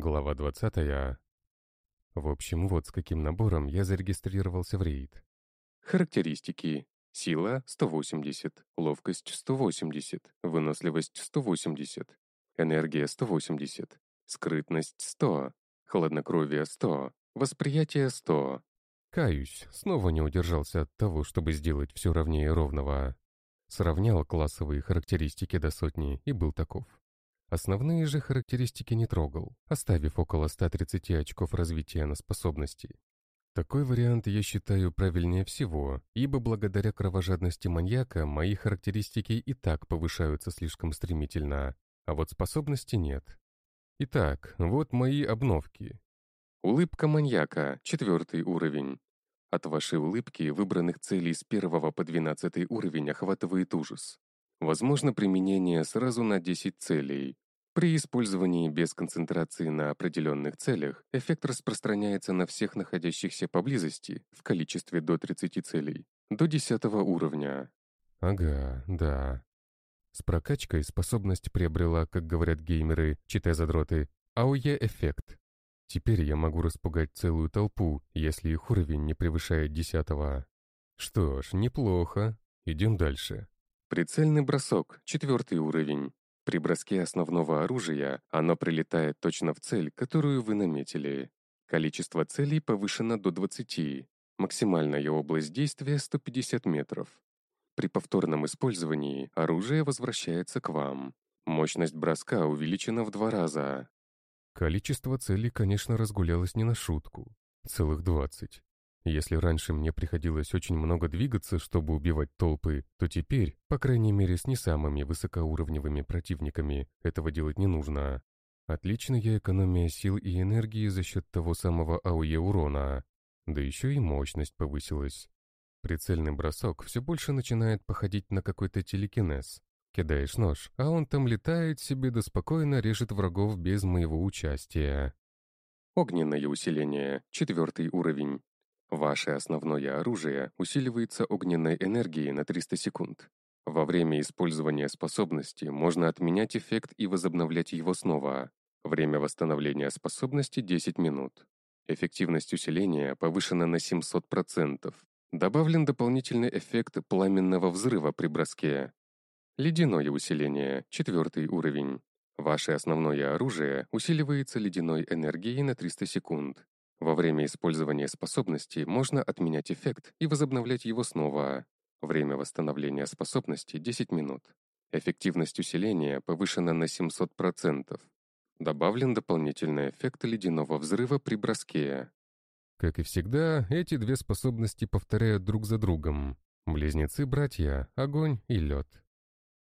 Глава 20. В общем, вот с каким набором я зарегистрировался в рейд. Характеристики. Сила — 180, ловкость — 180, выносливость — 180, энергия — 180, скрытность — 100, хладнокровие — 100, восприятие — 100. Каюсь, снова не удержался от того, чтобы сделать все ровнее ровного. Сравнял классовые характеристики до сотни и был таков. Основные же характеристики не трогал, оставив около 130 очков развития на способности. Такой вариант я считаю правильнее всего, ибо благодаря кровожадности маньяка мои характеристики и так повышаются слишком стремительно, а вот способности нет. Итак, вот мои обновки. Улыбка маньяка, четвертый уровень. От вашей улыбки выбранных целей с первого по двенадцатый уровень охватывает ужас. Возможно применение сразу на 10 целей. При использовании без концентрации на определенных целях эффект распространяется на всех находящихся поблизости в количестве до 30 целей, до 10 уровня. Ага, да. С прокачкой способность приобрела, как говорят геймеры, читай задроты, АОЕ-эффект. Теперь я могу распугать целую толпу, если их уровень не превышает десятого. Что ж, неплохо. Идем дальше. Прицельный бросок, четвертый уровень. При броске основного оружия оно прилетает точно в цель, которую вы наметили. Количество целей повышено до 20. Максимальная область действия 150 метров. При повторном использовании оружие возвращается к вам. Мощность броска увеличена в два раза. Количество целей, конечно, разгулялось не на шутку. Целых 20. Если раньше мне приходилось очень много двигаться, чтобы убивать толпы, то теперь, по крайней мере с не самыми высокоуровневыми противниками, этого делать не нужно. Отличная экономия сил и энергии за счет того самого АОЕ урона. Да еще и мощность повысилась. Прицельный бросок все больше начинает походить на какой-то телекинез. Кидаешь нож, а он там летает себе да спокойно режет врагов без моего участия. Огненное усиление, четвертый уровень. Ваше основное оружие усиливается огненной энергией на 300 секунд. Во время использования способности можно отменять эффект и возобновлять его снова. Время восстановления способности 10 минут. Эффективность усиления повышена на 700%. Добавлен дополнительный эффект пламенного взрыва при броске. Ледяное усиление, четвертый уровень. Ваше основное оружие усиливается ледяной энергией на 300 секунд. Во время использования способности можно отменять эффект и возобновлять его снова. Время восстановления способности 10 минут. Эффективность усиления повышена на 700%. Добавлен дополнительный эффект ледяного взрыва при броске. Как и всегда, эти две способности повторяют друг за другом. Близнецы-братья — огонь и лед.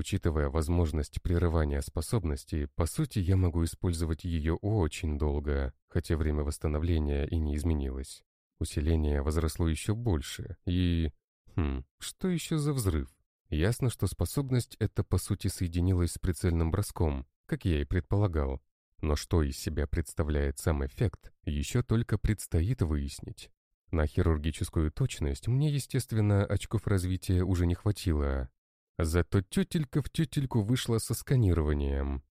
Учитывая возможность прерывания способности, по сути я могу использовать ее очень долго, хотя время восстановления и не изменилось. Усиление возросло еще больше, и... Хм, что еще за взрыв? Ясно, что способность эта по сути соединилась с прицельным броском, как я и предполагал. Но что из себя представляет сам эффект, еще только предстоит выяснить. На хирургическую точность мне, естественно, очков развития уже не хватило, Зато тетелька в тетельку вышла со сканированием.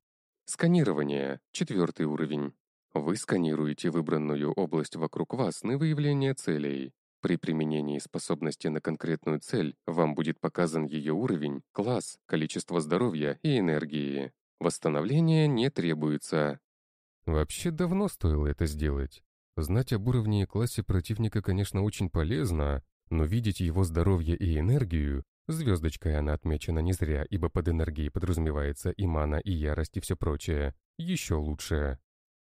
Сканирование. Четвертый уровень. Вы сканируете выбранную область вокруг вас на выявление целей. При применении способности на конкретную цель вам будет показан ее уровень, класс, количество здоровья и энергии. Восстановление не требуется. Вообще давно стоило это сделать. Знать об уровне и классе противника, конечно, очень полезно, но видеть его здоровье и энергию Звездочкой она отмечена не зря, ибо под энергией подразумевается и мана, и ярость, и все прочее. Еще лучше.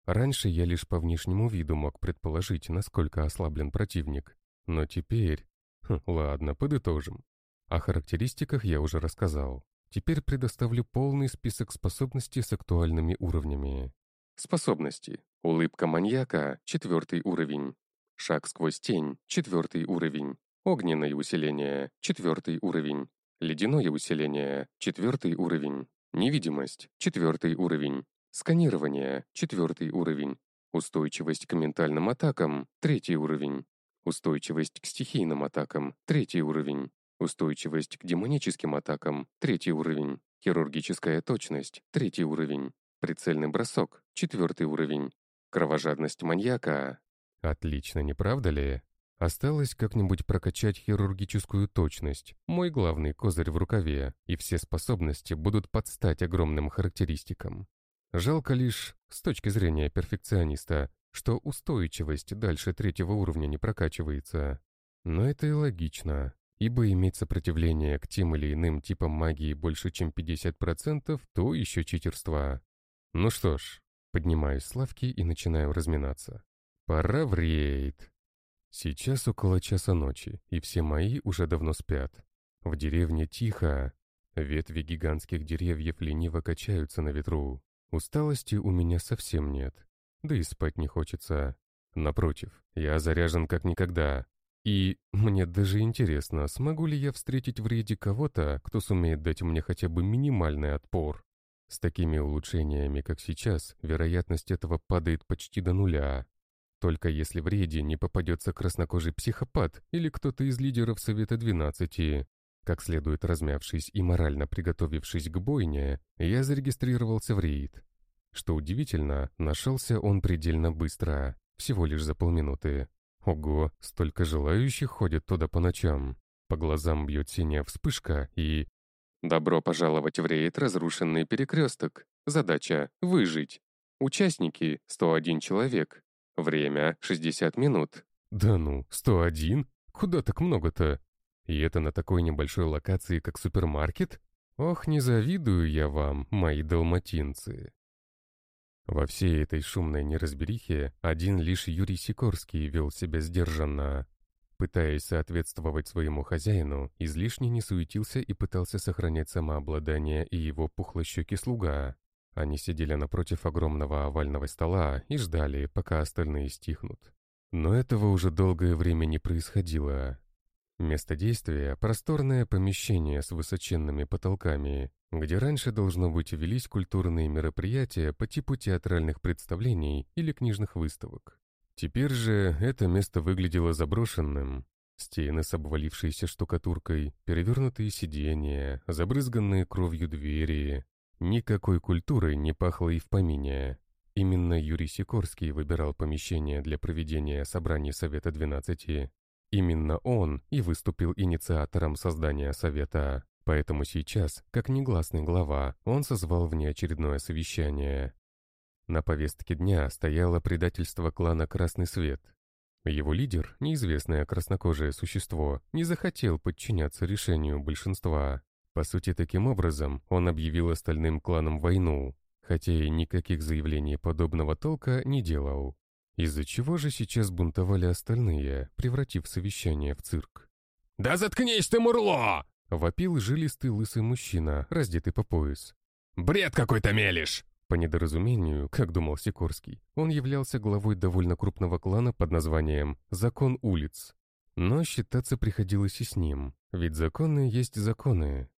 Раньше я лишь по внешнему виду мог предположить, насколько ослаблен противник. Но теперь... Хм, ладно, подытожим. О характеристиках я уже рассказал. Теперь предоставлю полный список способностей с актуальными уровнями. Способности. Улыбка маньяка — четвертый уровень. Шаг сквозь тень — четвертый уровень. Огненное усиление – четвертый уровень. Ледяное усиление – четвертый уровень. Невидимость – четвертый уровень. Сканирование – четвертый уровень. Устойчивость к ментальным атакам – третий уровень. Устойчивость к стихийным атакам – третий уровень. Устойчивость к демоническим атакам – третий уровень. Хирургическая точность – третий уровень. Прицельный бросок – четвертый уровень. Кровожадность маньяка. Отлично, не правда ли? Осталось как-нибудь прокачать хирургическую точность, мой главный козырь в рукаве, и все способности будут подстать огромным характеристикам. Жалко лишь, с точки зрения перфекциониста, что устойчивость дальше третьего уровня не прокачивается. Но это и логично, ибо иметь сопротивление к тем или иным типам магии больше, чем 50%, то еще читерство. Ну что ж, поднимаюсь с лавки и начинаю разминаться. Пора в рейд. Сейчас около часа ночи, и все мои уже давно спят. В деревне тихо. Ветви гигантских деревьев лениво качаются на ветру. Усталости у меня совсем нет. Да и спать не хочется. Напротив, я заряжен как никогда. И мне даже интересно, смогу ли я встретить в рейде кого-то, кто сумеет дать мне хотя бы минимальный отпор. С такими улучшениями, как сейчас, вероятность этого падает почти до нуля. Только если в рейде не попадется краснокожий психопат или кто-то из лидеров Совета 12. Как следует размявшись и морально приготовившись к бойне, я зарегистрировался в рейд. Что удивительно, нашелся он предельно быстро, всего лишь за полминуты. Ого, столько желающих ходят туда по ночам. По глазам бьет синяя вспышка и... Добро пожаловать в рейд «Разрушенный перекресток». Задача — выжить. Участники — 101 человек. Время — 60 минут. Да ну, 101? Куда так много-то? И это на такой небольшой локации, как супермаркет? Ох, не завидую я вам, мои далматинцы. Во всей этой шумной неразберихе один лишь Юрий Сикорский вел себя сдержанно. Пытаясь соответствовать своему хозяину, излишне не суетился и пытался сохранять самообладание и его пухлощекий слуга. Они сидели напротив огромного овального стола и ждали, пока остальные стихнут. Но этого уже долгое время не происходило. Место действия — просторное помещение с высоченными потолками, где раньше, должно быть, велись культурные мероприятия по типу театральных представлений или книжных выставок. Теперь же это место выглядело заброшенным. Стены с обвалившейся штукатуркой, перевернутые сиденья, забрызганные кровью двери, Никакой культурой не пахло и в помине. Именно Юрий Сикорский выбирал помещение для проведения собраний Совета 12. Именно он и выступил инициатором создания Совета. Поэтому сейчас, как негласный глава, он созвал внеочередное совещание. На повестке дня стояло предательство клана «Красный свет». Его лидер, неизвестное краснокожее существо, не захотел подчиняться решению большинства. По сути, таким образом он объявил остальным кланам войну, хотя и никаких заявлений подобного толка не делал. Из-за чего же сейчас бунтовали остальные, превратив совещание в цирк? «Да заткнись ты, Мурло!» — вопил жилистый лысый мужчина, раздетый по пояс. «Бред какой-то мелешь!» По недоразумению, как думал Сикорский, он являлся главой довольно крупного клана под названием «Закон улиц». Но считаться приходилось и с ним, ведь законы есть законы,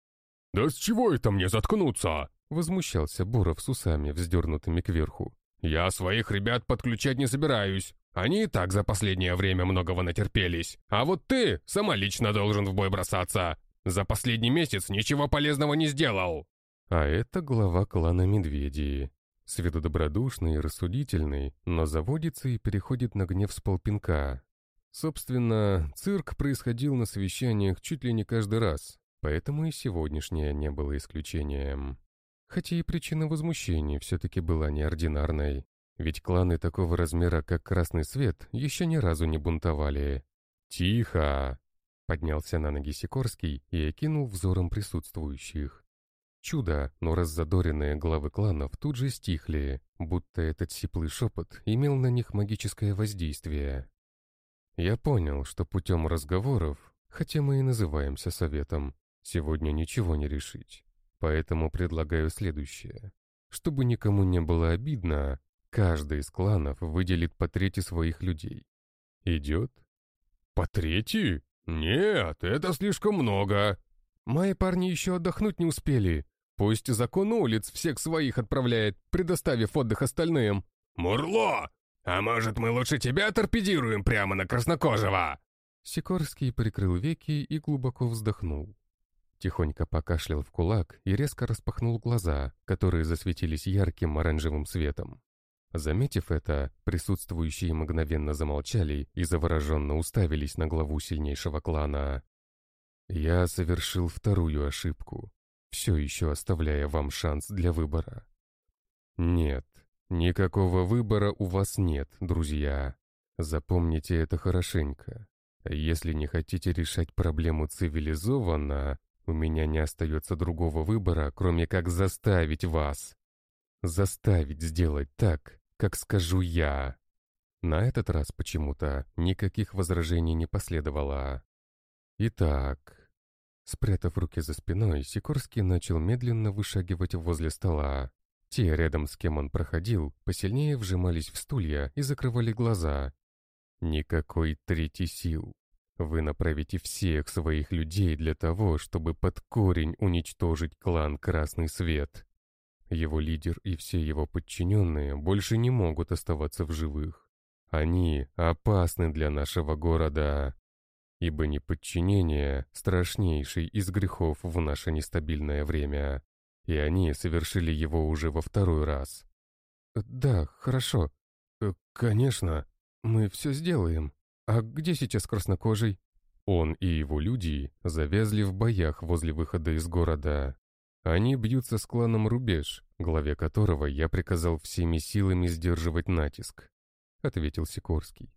«Да с чего это мне заткнуться?» Возмущался Буров с усами, вздернутыми кверху. «Я своих ребят подключать не собираюсь. Они и так за последнее время многого натерпелись. А вот ты сама лично должен в бой бросаться. За последний месяц ничего полезного не сделал». А это глава клана Медведи. С виду добродушный и рассудительный, но заводится и переходит на гнев с полпинка. Собственно, цирк происходил на совещаниях чуть ли не каждый раз, Поэтому и сегодняшнее не было исключением. Хотя и причина возмущения все-таки была неординарной. Ведь кланы такого размера, как Красный Свет, еще ни разу не бунтовали. «Тихо!» — поднялся на ноги Сикорский и окинул взором присутствующих. Чудо, но раззадоренные главы кланов тут же стихли, будто этот сиплый шепот имел на них магическое воздействие. Я понял, что путем разговоров, хотя мы и называемся советом, Сегодня ничего не решить. Поэтому предлагаю следующее. Чтобы никому не было обидно, каждый из кланов выделит по трети своих людей. Идет? По трети? Нет, это слишком много. Мои парни еще отдохнуть не успели. Пусть закон улиц всех своих отправляет, предоставив отдых остальным. Мурло! А может, мы лучше тебя торпедируем прямо на краснокожего? Сикорский прикрыл веки и глубоко вздохнул. Тихонько покашлял в кулак и резко распахнул глаза, которые засветились ярким оранжевым светом. Заметив это, присутствующие мгновенно замолчали и завороженно уставились на главу сильнейшего клана. Я совершил вторую ошибку, все еще оставляя вам шанс для выбора. Нет, никакого выбора у вас нет, друзья. Запомните это хорошенько. Если не хотите решать проблему цивилизованно, у меня не остается другого выбора, кроме как заставить вас. Заставить сделать так, как скажу я. На этот раз почему-то никаких возражений не последовало. Итак, спрятав руки за спиной, Сикорский начал медленно вышагивать возле стола. Те, рядом с кем он проходил, посильнее вжимались в стулья и закрывали глаза. Никакой третьей сил. Вы направите всех своих людей для того, чтобы под корень уничтожить клан Красный Свет. Его лидер и все его подчиненные больше не могут оставаться в живых. Они опасны для нашего города, ибо неподчинение — страшнейший из грехов в наше нестабильное время, и они совершили его уже во второй раз. «Да, хорошо. Э, конечно, мы все сделаем», «А где сейчас краснокожий?» Он и его люди завязли в боях возле выхода из города. Они бьются с кланом Рубеж, главе которого я приказал всеми силами сдерживать натиск, — ответил Сикорский.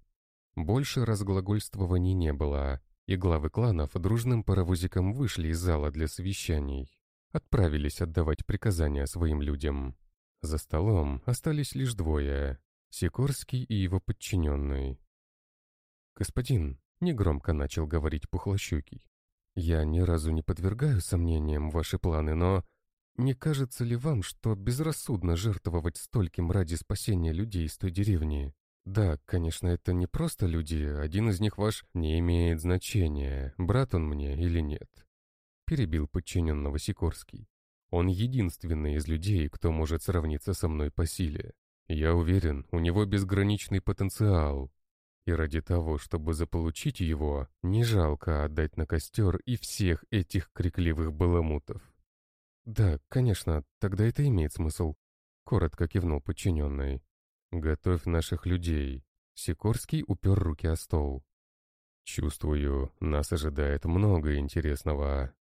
Больше разглагольствований не было, и главы кланов дружным паровозиком вышли из зала для совещаний. Отправились отдавать приказания своим людям. За столом остались лишь двое — Сикорский и его подчиненный. «Господин», — негромко начал говорить Пухлощукий, «я ни разу не подвергаю сомнениям ваши планы, но не кажется ли вам, что безрассудно жертвовать стольким ради спасения людей из той деревни? Да, конечно, это не просто люди, один из них ваш не имеет значения, брат он мне или нет». Перебил подчиненного Сикорский. Он единственный из людей, кто может сравниться со мной по силе. Я уверен, у него безграничный потенциал, и ради того, чтобы заполучить его, не жалко отдать на костер и всех этих крикливых баламутов. «Да, конечно, тогда это имеет смысл», — коротко кивнул подчиненный. «Готовь наших людей». Сикорский упер руки о стол. «Чувствую, нас ожидает много интересного».